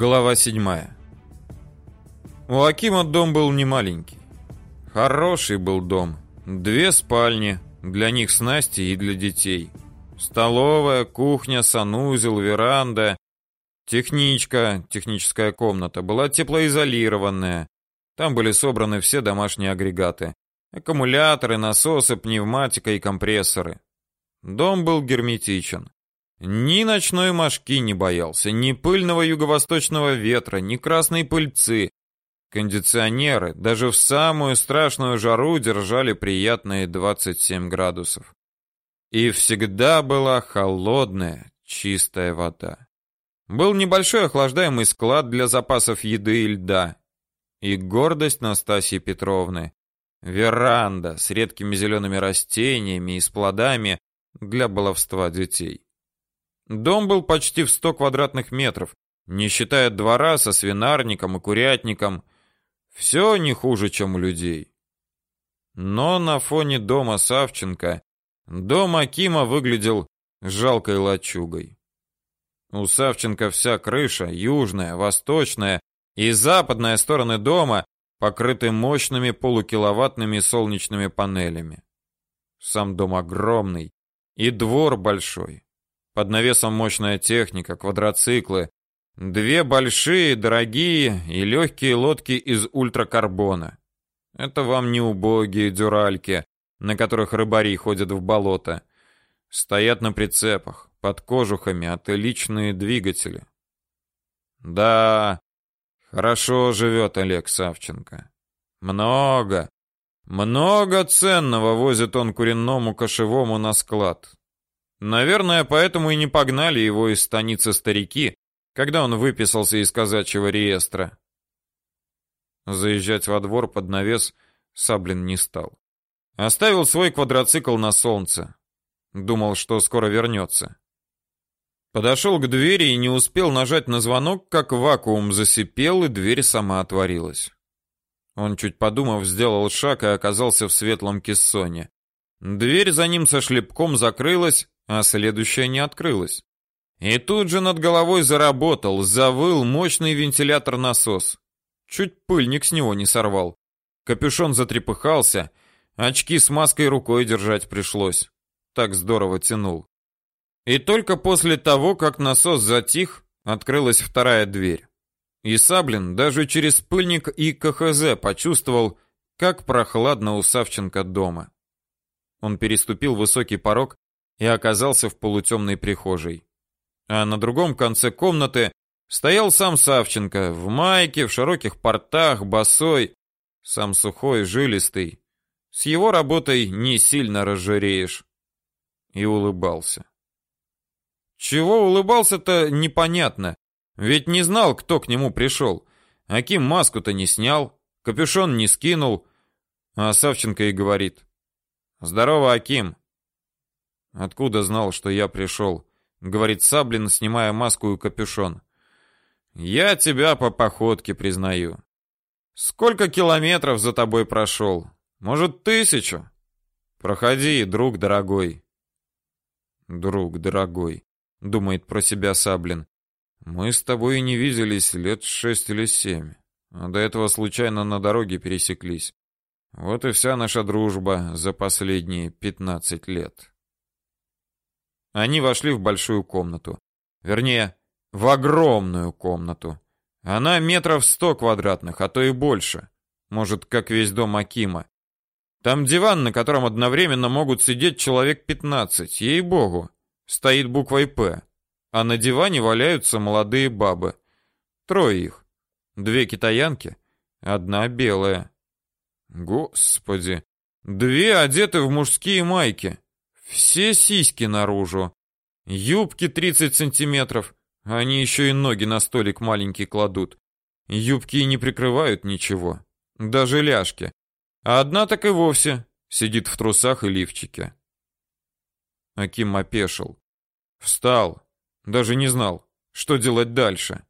Глава 7. У Акима дом был не маленький. Хороший был дом. Две спальни, для них с Настей и для детей. Столовая, кухня, санузел, веранда. Техничка, техническая комната, была теплоизолированная. Там были собраны все домашние агрегаты. Аккумуляторы, насосы, пневматика и компрессоры. Дом был герметичен. Ни ночной мошки не боялся, ни пыльного юго-восточного ветра, ни красной пыльцы. Кондиционеры даже в самую страшную жару держали приятные 27 градусов. И всегда была холодная, чистая вода. Был небольшой охлаждаемый склад для запасов еды и льда. И гордость Настасьи Петровны. Веранда с редкими зелеными растениями и с плодами для баловства детей. Дом был почти в 100 квадратных метров, не считая двора со свинарником и курятником. Все не хуже, чем у людей. Но на фоне дома Савченко дом Акима выглядел жалкой лачугой. У Савченко вся крыша, южная, восточная и западная стороны дома покрыты мощными полукиловаттными солнечными панелями. Сам дом огромный и двор большой. Под навесом мощная техника, квадроциклы, две большие, дорогие и легкие лодки из ультракарбона. Это вам не убогие дюральки, на которых рыбари ходят в болото. Стоят на прицепах, под кожухами отличные двигатели. Да, хорошо живет Олег Савченко. Много, много ценного возит он куренному кошевому на склад. Наверное, поэтому и не погнали его из станицы старики, когда он выписался из казачьего реестра. Заезжать во двор под навес Саблин не стал. Оставил свой квадроцикл на солнце. Думал, что скоро вернется. Подошел к двери и не успел нажать на звонок, как вакуум засипел, и дверь сама отворилась. Он, чуть подумав, сделал шаг и оказался в светлом кессоне. Дверь за ним со шлепком закрылась, а следующая не открылась. И тут же над головой заработал, завыл мощный вентилятор-насос. Чуть пыльник с него не сорвал. Капюшон затрепыхался, очки с маской рукой держать пришлось. Так здорово тянул. И только после того, как насос затих, открылась вторая дверь. И Саблин даже через пыльник и КХЗ почувствовал, как прохладно у Савченко дома. Он переступил высокий порог и оказался в полутемной прихожей. А на другом конце комнаты стоял сам Савченко в майке, в широких портах, босой, сам сухой, жилистый. С его работой не сильно разжиреешь. И улыбался. Чего улыбался-то непонятно, ведь не знал, кто к нему пришел. Аким маску-то не снял, капюшон не скинул. А Савченко и говорит: "Здорово, Аким. Откуда знал, что я пришел?» — говорит Саблин, снимая маску и капюшон. «Я тебя по походке признаю. Сколько километров за тобой прошел? Может, тысячу? Проходи, друг дорогой». «Друг дорогой», — думает про себя Саблин. «Мы с тобой не виделись лет шесть или семь, а до этого случайно на дороге пересеклись. Вот и вся наша дружба за последние пятнадцать лет». Они вошли в большую комнату. Вернее, в огромную комнату. Она метров сто квадратных, а то и больше. Может, как весь дом Акима. Там диван, на котором одновременно могут сидеть человек пятнадцать. ей-богу. Стоит буквой «П». А на диване валяются молодые бабы. Трое их. Две китаянки, одна белая. Господи, две одеты в мужские майки. Все сиськи наружу. Юбки 30 сантиметров. Они еще и ноги на столик маленький кладут. Юбки не прикрывают ничего. Даже ляжки. А одна так и вовсе сидит в трусах и лифчике. Аким опешил. Встал. Даже не знал, что делать дальше.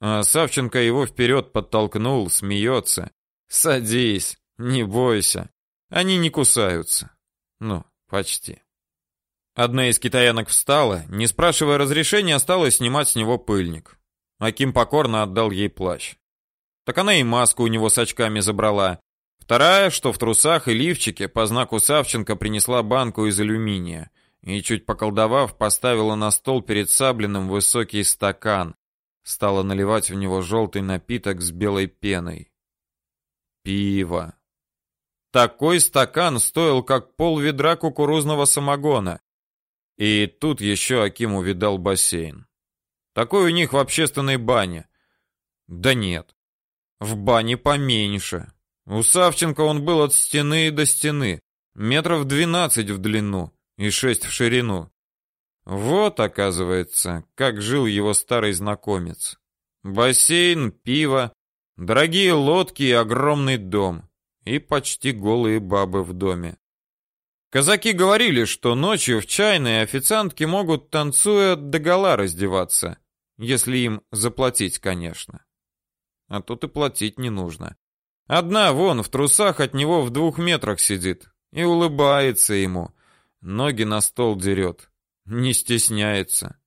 А Савченко его вперед подтолкнул, смеется. «Садись, не бойся. Они не кусаются». Ну, почти. Одна из китаянок встала, не спрашивая разрешения, стала снимать с него пыльник. Аким покорно отдал ей плащ. Так она и маску у него с очками забрала. Вторая, что в трусах и лифчике, по знаку Савченко принесла банку из алюминия и, чуть поколдовав, поставила на стол перед Саблиным высокий стакан. Стала наливать в него желтый напиток с белой пеной. Пиво. Такой стакан стоил как пол ведра кукурузного самогона. И тут еще Аким увидал бассейн. Такой у них в общественной бане. Да нет. В бане поменьше. У Савченко он был от стены до стены, метров двенадцать в длину и шесть в ширину. Вот, оказывается, как жил его старый знакомец. Бассейн, пиво, дорогие лодки и огромный дом. И почти голые бабы в доме. Казаки говорили, что ночью в чайной официантки могут, танцуя, догола раздеваться. Если им заплатить, конечно. А тут и платить не нужно. Одна вон в трусах от него в двух метрах сидит и улыбается ему. Ноги на стол дерет. Не стесняется.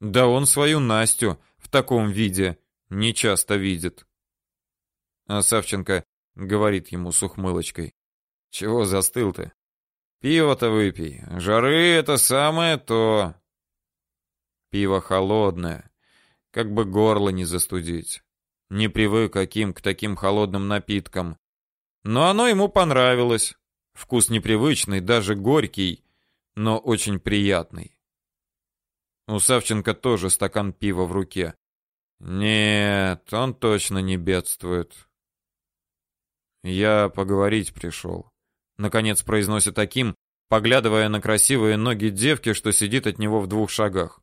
Да он свою Настю в таком виде не часто видит. А Савченко говорит ему с ухмылочкой: "Чего застыл ты? Пиво-то выпей. Жары это самое то. Пиво холодное, как бы горло не застудить. Не привык каким к таким холодным напиткам. Но оно ему понравилось. Вкус непривычный, даже горький, но очень приятный. У Савченко тоже стакан пива в руке. Нет, он точно не бедствует. Я поговорить пришел. Наконец произносит таким, поглядывая на красивые ноги девки, что сидит от него в двух шагах.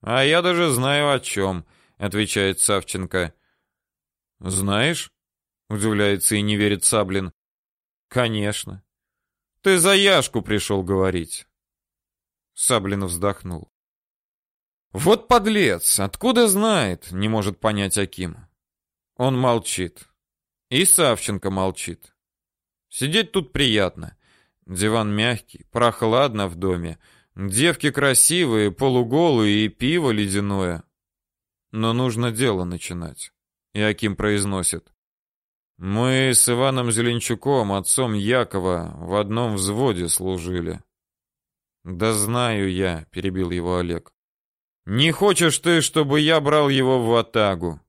А я даже знаю о чем отвечает Савченко. Знаешь? удивляется и не верит Саблин. Конечно. Ты за Яшку пришел говорить. Саблин вздохнул. Вот подлец, откуда знает, не может понять Аким. Он молчит. И Савченко молчит. Сидеть тут приятно. Диван мягкий, прохладно в доме. Девки красивые, полуголые и пиво ледяное. Но нужно дело начинать. И Аким произносит. Мы с Иваном Зеленчуком, отцом Якова, в одном взводе служили. Да знаю я, перебил его Олег. Не хочешь ты, чтобы я брал его в атагу?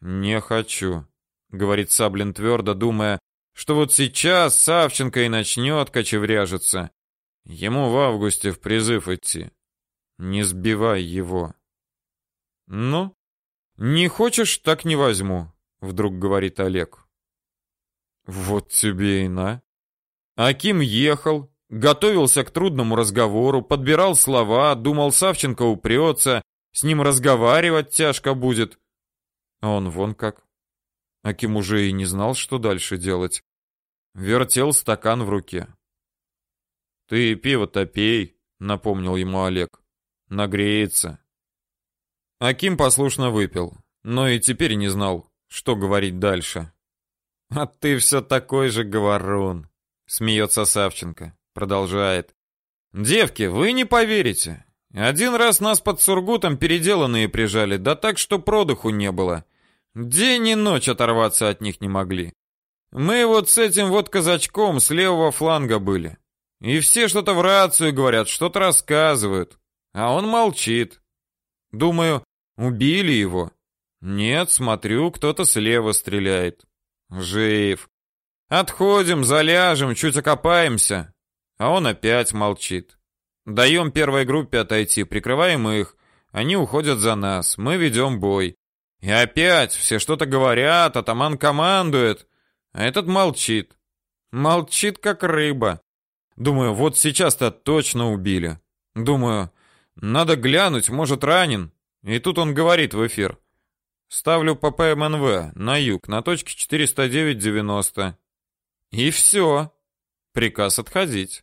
Не хочу, говорит Саблин твердо, думая, что вот сейчас Савченко и начнет кочевряжиться. Ему в августе в призыв идти. Не сбивай его. Ну, не хочешь, так не возьму, вдруг говорит Олег. Вот тебе и на. Аким ехал, готовился к трудному разговору, подбирал слова, думал, Савченко упрется, с ним разговаривать тяжко будет. А он вон как. Аким уже и не знал, что дальше делать. Вертел стакан в руке. Ты пиво-то пей, напомнил ему Олег. Нагреется. Аким послушно выпил, но и теперь не знал, что говорить дальше. А ты все такой же говорун, смеется Савченко, продолжает. Девки, вы не поверите. Один раз нас под Сургутом переделанные прижали, да так, что продыху не было. День и ночь оторваться от них не могли. Мы вот с этим вот казачком с левого фланга были. И все что-то в рацию говорят, что-то рассказывают. А он молчит. Думаю, Убили его? Нет, смотрю, кто-то слева стреляет. Жив. Отходим, заляжем, чуть окопаемся. А он опять молчит. Даем первой группе отойти, прикрываем их. Они уходят за нас. Мы ведем бой. И опять все что-то говорят, атаман командует. А этот молчит. Молчит, как рыба. Думаю, вот сейчас-то точно убили. Думаю, надо глянуть, может, ранен. И тут он говорит в эфир. Ставлю ПП МНВ на юг, на точке 409-90. И все. Приказ отходить.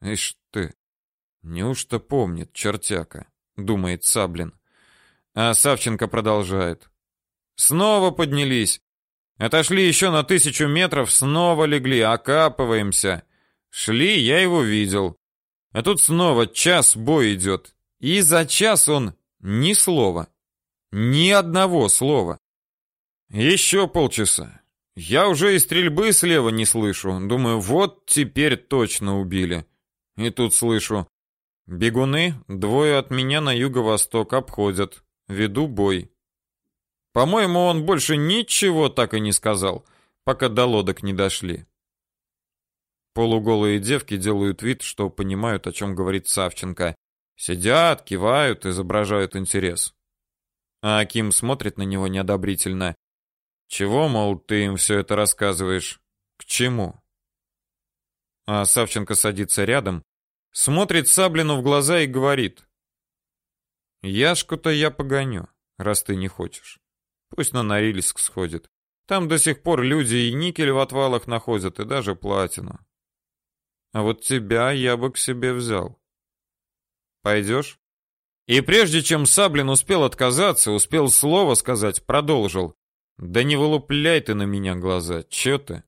Ишь ты, неужто помнит чертяка, думает Саблин. А Савченко продолжает. Снова поднялись. Отошли еще на тысячу метров, снова легли, окапываемся. Шли, я его видел. А тут снова час бой идет. И за час он Ни слова. Ни одного слова. Еще полчаса. Я уже и стрельбы слева не слышу. Думаю, вот теперь точно убили. И тут слышу. Бегуны, двое от меня на юго-восток, обходят. Веду бой. По-моему, он больше ничего так и не сказал, пока до лодок не дошли. Полуголые девки делают вид, что понимают, о чем говорит Савченко. Сидят, кивают, изображают интерес. А Аким смотрит на него неодобрительно. Чего, мол, ты им все это рассказываешь? К чему? А Савченко садится рядом, смотрит Саблину в глаза и говорит: "Яшку-то я погоню, раз ты не хочешь. Пусть на Норильск сходит. Там до сих пор люди и никель в отвалах находят, и даже платину. А вот тебя я бы к себе взял. Пойдешь?» И прежде чем Саблин успел отказаться, успел слово сказать, продолжил: да не вылупляй ты на меня глаза, чё ты?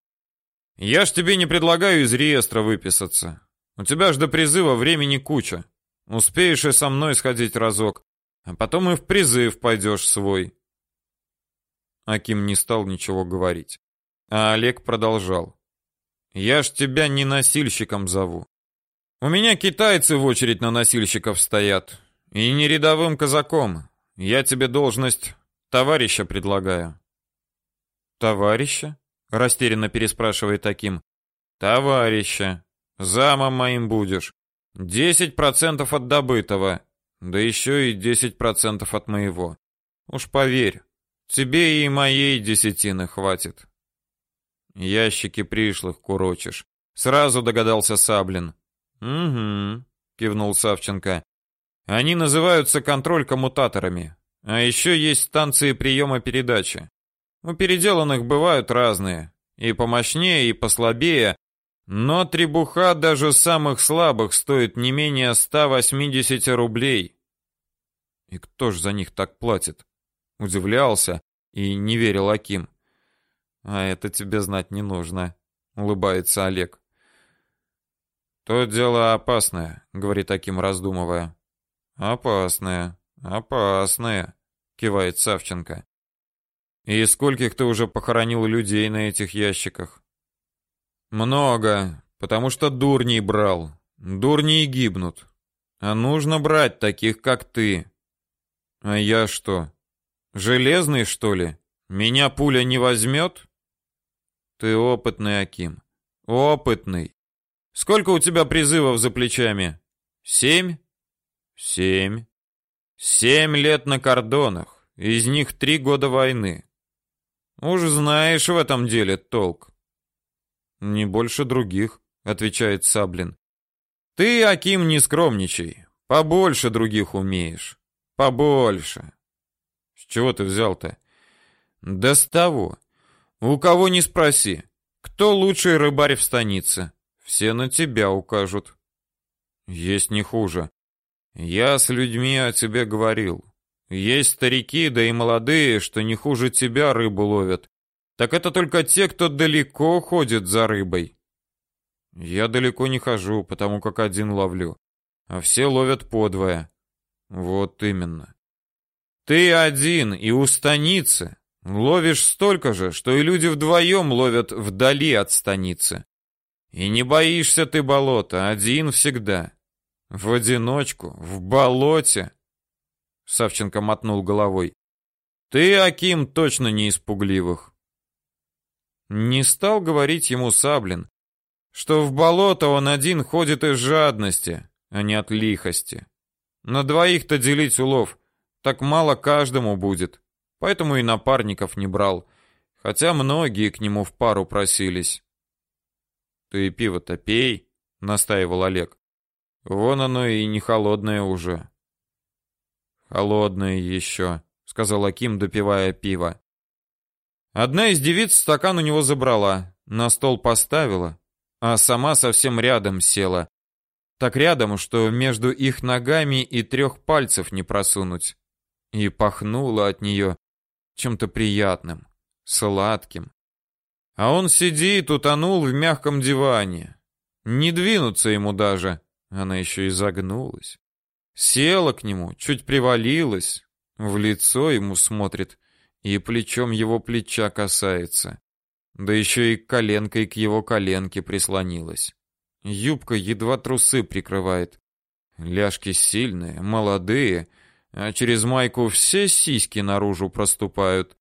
Я ж тебе не предлагаю из реестра выписаться. У тебя ж до призыва времени куча. Успеешь и со мной сходить разок, а потом и в призыв пойдешь свой. Аким не стал ничего говорить, а Олег продолжал. Я ж тебя не носильщиком зову. У меня китайцы в очередь на носильщиков стоят, и не рядовым казаком. Я тебе должность товарища предлагаю. Товарища? растерянно переспрашивает таким. Товарища. Замом моим будешь. Десять процентов от добытого, да еще и десять процентов от моего. Уж поверь, тебе и моей десятины хватит. Ящики пришлых курочишь. Сразу догадался Саблин. Угу, кивнул Савченко. Они называются контроль-коммутаторами. А еще есть станции приема передачи. У переделанных бывают разные, и помощнее, и послабее, но требуха даже самых слабых стоит не менее 180 рублей. И кто ж за них так платит? Удивлялся и не верил Аким. А это тебе знать не нужно, улыбается Олег. То дело опасное, говорит Аким, раздумывая. Опасное, опасное, кивает Савченко. И скольких ты уже похоронил людей на этих ящиках? Много, потому что дурней брал. Дурни гибнут. А нужно брать таких, как ты. А я что? Железный, что ли? Меня пуля не возьмет? Ты опытный, Аким. Опытный. Сколько у тебя призывов за плечами? Семь? Семь. Семь лет на кордонах. Из них три года войны. Уж знаешь в этом деле толк. Не больше других, отвечает Саблин. Ты, Аким, не скромничай. Побольше других умеешь. Побольше. Чего ты взял-то? Да с того. У кого не спроси. Кто лучший рыбарь в станице? Все на тебя укажут. Есть не хуже. Я с людьми о тебе говорил. Есть старики, да и молодые, что не хуже тебя рыбу ловят. Так это только те, кто далеко ходит за рыбой. Я далеко не хожу, потому как один ловлю, а все ловят подвое. Вот именно. Ты один и у станицы ловишь столько же, что и люди вдвоем ловят вдали от станицы. И не боишься ты болота, один всегда. В одиночку, в болоте. Савченко мотнул головой. Ты, Аким, точно не испугливых. Не стал говорить ему Саблин, что в болото он один ходит из жадности, а не от лихости. На двоих-то делить улов так мало каждому будет, поэтому и напарников не брал, хотя многие к нему в пару просились. Ты пиво-то пей, настаивал Олег. Вон оно и не холодное уже. Холодное еще», — сказал Аким, допивая пиво. Одна из девиц стакан у него забрала, на стол поставила, а сама совсем рядом села. Так рядом, что между их ногами и трех пальцев не просунуть. И пахнуло от нее чем-то приятным, сладким. А он сидит, утонул в мягком диване. Не двинуться ему даже. Она еще и загнулась. Села к нему, чуть привалилась, в лицо ему смотрит и плечом его плеча касается. Да еще и коленкой к его коленке прислонилась. Юбка едва трусы прикрывает. Ляжки сильные, молодые, а через майку все сиськи наружу проступают.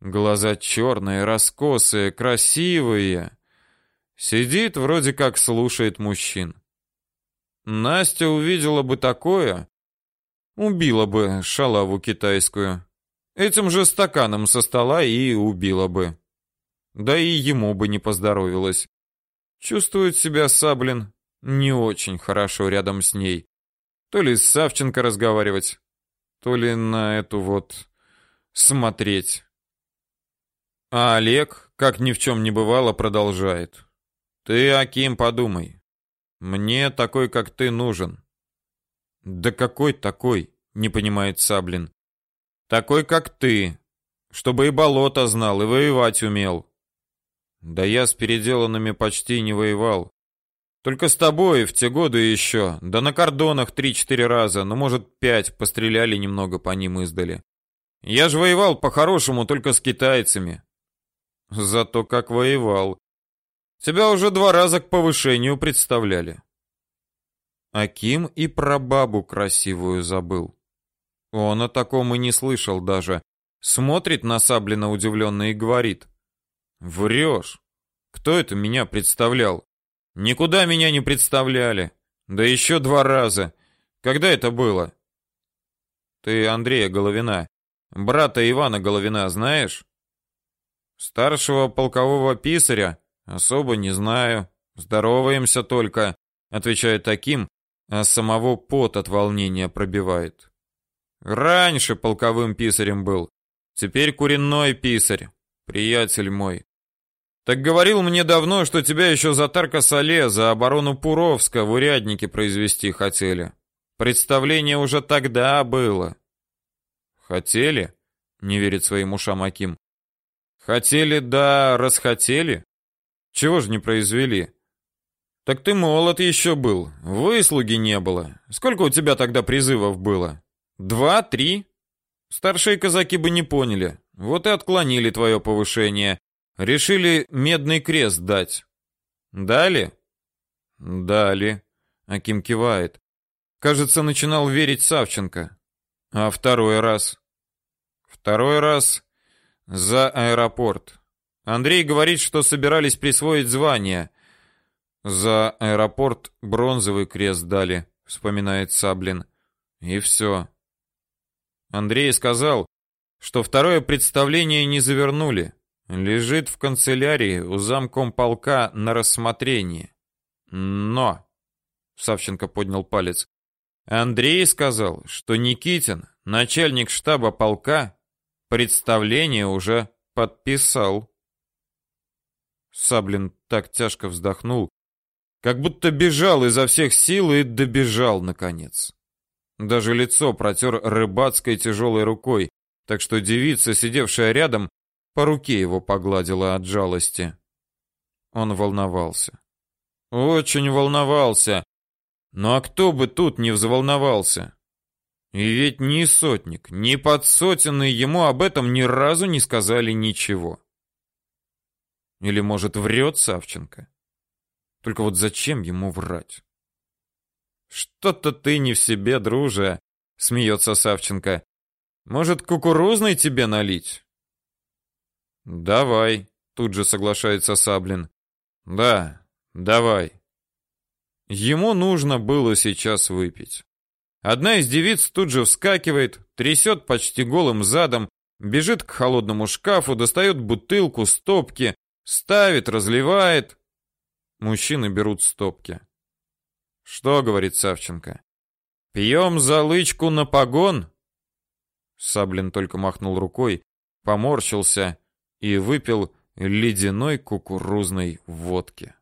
Глаза черные, раскосые, красивые. Сидит, вроде как слушает мужчин. Настя увидела бы такое, убила бы шалаву китайскую. Этим же стаканом со стола и убила бы. Да и ему бы не поздоровилось. Чувствует себя Саблин не очень хорошо рядом с ней. То ли с Савченко разговаривать, то ли на эту вот смотреть. А Олег, как ни в чем не бывало, продолжает. Ты, Аким, подумай. Мне такой, как ты, нужен. Да какой такой? Не понимает Саблин. Такой, как ты, чтобы и болото знал, и воевать умел. Да я с переделанными почти не воевал. Только с тобой в те годы еще, да на кордонах три-четыре раза, ну, может, пять, постреляли немного по ним издали. Я же воевал по-хорошему только с китайцами. Зато как воевал. Тебя уже два раза к повышению представляли. Аким и про бабу красивую забыл. Он о таком и не слышал даже. Смотрит на Саблина удивленно и говорит. Врешь. Кто это меня представлял? Никуда меня не представляли. Да еще два раза. Когда это было? Ты Андрея Головина, брата Ивана Головина, знаешь? Старшего полкового писаря особо не знаю. Здороваемся только, отвечает таким, а самого пот от волнения пробивает. Раньше полковым писарем был, теперь куренной писарь, приятель мой. Так говорил мне давно, что тебя еще за Тарко-Сале, за оборону Пуровска в уряднике произвести хотели. Представление уже тогда было. Хотели? Не верит своим ушам Аким. Хотели, да расхотели. Чего ж не произвели? Так ты молод еще был, выслуги не было. Сколько у тебя тогда призывов было? Два, три? Старшие казаки бы не поняли. Вот и отклонили твое повышение. Решили медный крест дать. Дали? Дали. Аким кивает. Кажется, начинал верить Савченко. А второй раз? Второй раз за аэропорт. Андрей говорит, что собирались присвоить звание. За аэропорт бронзовый крест дали, вспоминает Саблин. И все. Андрей сказал, что второе представление не завернули. Лежит в канцелярии у замком полка на рассмотрении. Но Савченко поднял палец. Андрей сказал, что Никитин, начальник штаба полка, представление уже подписал. Саблин так тяжко вздохнул, как будто бежал изо всех сил и добежал наконец. Даже лицо протер рыбацкой тяжелой рукой, так что девица, сидевшая рядом, по руке его погладила от жалости. Он волновался. Очень волновался. Ну а кто бы тут не взволновался? И ведь ни сотник, ни подсотенный ему об этом ни разу не сказали ничего. Или, может, врет Савченко? Только вот зачем ему врать? Что-то ты не в себе, друже, смеется Савченко. Может, кукурузный тебе налить? Давай, тут же соглашается Саблин. Да, давай. Ему нужно было сейчас выпить. Одна из девиц тут же вскакивает, трясет почти голым задом, бежит к холодному шкафу, достает бутылку, стопки, ставит, разливает. Мужчины берут стопки. Что говорит Савченко? Пьем за лычку на погон? Саблин только махнул рукой, поморщился и выпил ледяной кукурузной водки.